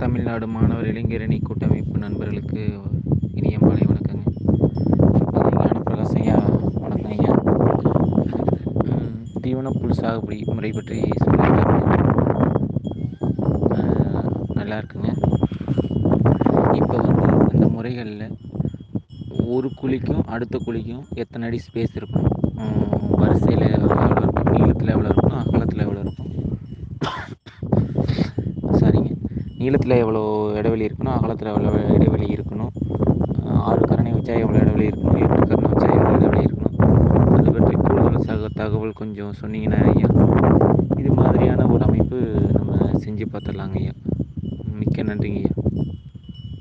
தமிழ்நாடு மாணவர் இளைஞரணி கூட்டமைப்பு நண்பர்களுக்கு இனிய மாலை வணக்கங்க. ஞானப்பிரகாசம் ஐயா வணக்கம் ஐயா தீவனப்புல் சாகுபடி முறை பற்றி சொல்லியிருக்காங்க. நல்லா இருக்குங்க. இப்போ வந்து அந்த முறைகளில் ஒரு குழிக்கும் அடுத்த குழிக்கும் எத்தனை அடி ஸ்பேஸ் இருக்கும் வரிசை எவ்வளோ இருக்கும் நீளத்தில் எவ்வளோ இருக்கும் அகலத்தில் எவ்வளோ இருக்கும் சரிங்க நீளத்தில் எவ்வளோ இடைவெளி இருக்கணும் அகலத்தில் எவ்வளோ இடைவெளி இருக்கணும் ஆறு கரணை வச்சா எவ்வளோ இடைவெளி இருக்கணும் எட்டு கரணை வச்சா எவ்வளோ இடைவெளி இருக்கணும் அதை பற்றி கூடுதல் சக தகவல் கொஞ்சம் சொன்னீங்கன்னா ஐயா இது மாதிரியான ஒரு அமைப்பு நம்ம செஞ்சு பார்த்துடலாங்க ஐயா. மிக்க நன்றிங்க ஐயா.